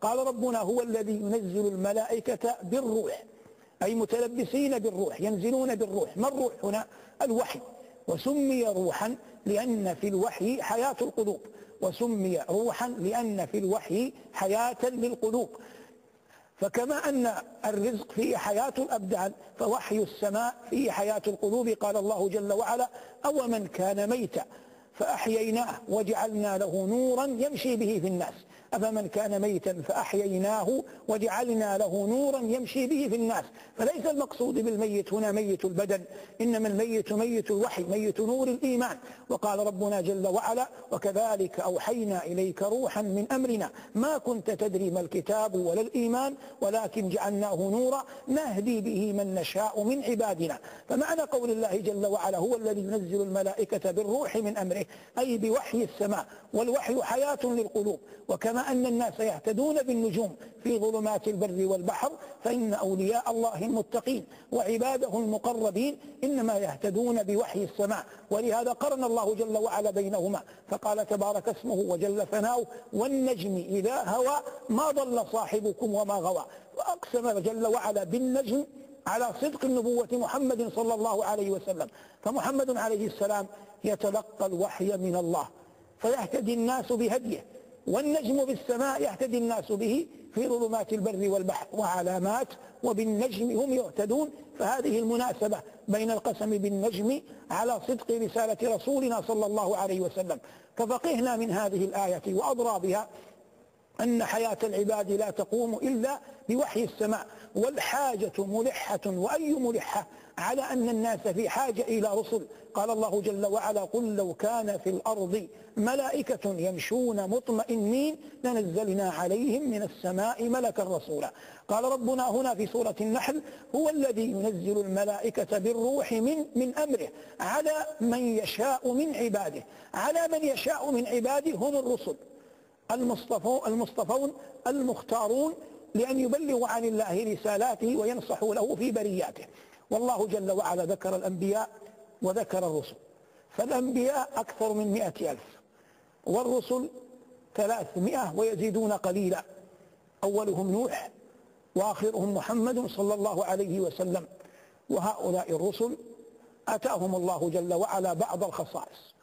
قال ربنا هو الذي ينزل الملائكة بالروح أي متلبسين بالروح ينزلون بالروح. ما الروح هنا؟ الوحي. وسمي روحا لأن في الوحي حياة القلوب. وسمي روحا لأن في الوحي حياة للقلوب. فكما أن الرزق فيه حياة الأبدان فوحي السماء فيه حياة القلوب قال الله جل وعلا أو من كان ميتا فأحييناه وجعلنا له نورا يمشي به في الناس. أفمن كان ميتا فأحييناه وجعلنا له نورا يمشي به في الناس. فليس المقصود بالميت هنا ميت البدن إنما الميت ميت الوحي ميت نور الإيمان. وقال ربنا جل وعلا وكذلك أوحينا إليك روحا من أمرنا. ما كنت تدري ما الكتاب ولا الإيمان ولكن جعلناه نورا نهدي به من نشاء من عبادنا. فمعنى قول الله جل وعلا هو الذي ينزل الملائكة بالروح من أمره أي بوحي السماء والوحي حياة للقلوب. وكما أن الناس يهتدون بالنجوم في ظلمات البر والبحر فإن أولياء الله المتقين وعباده المقربين إنما يهتدون بوحي السماء. ولهذا قرن الله جل وعلا بينهما فقال تبارك اسمه وجل ثناؤه والنجم إذا هوى ما ضل صاحبكم وما غوى. وأقسم جل وعلا بالنجم على صدق النبوة محمد صلى الله عليه وسلم. فمحمد عليه السلام يتلقى الوحي من الله فيهتدي الناس بهديه. والنجم بالسماء يهتدي الناس به في ظلمات البر والبحر وعلامات وبالنجم هم يهتدون. فهذه المناسبة بين القسم بالنجم على صدق رسالة رسولنا صلى الله عليه وسلم. ففقهنا من هذه الآية وأضرى بها أن حياة العباد لا تقوم إلا بوحي السماء والحاجة ملحة وأي ملحة على أن الناس في حاجة إلى رسل. قال الله جل وعلا قل لو كان في الأرض ملائكة يمشون مطمئنين لنزلنا عليهم من السماء ملكا رسولا. قال ربنا هنا في سورة النحل هو الذي ينزل الملائكة بالروح من, من أمره على من يشاء من عباده على من يشاء من عباده هم الرسل. المصطفون المختارون لأن يبلغوا عن الله رسالاته وينصحوا له في برياته. والله جل وعلا ذكر الأنبياء وذكر الرسل. فالأنبياء أكثر من مئة ألف. والرسل ثلاثمائة ويزيدون قليلا. أولهم نوح وآخرهم محمد صلى الله عليه وسلم. وهؤلاء الرسل أتاهم الله جل وعلا بعض الخصائص.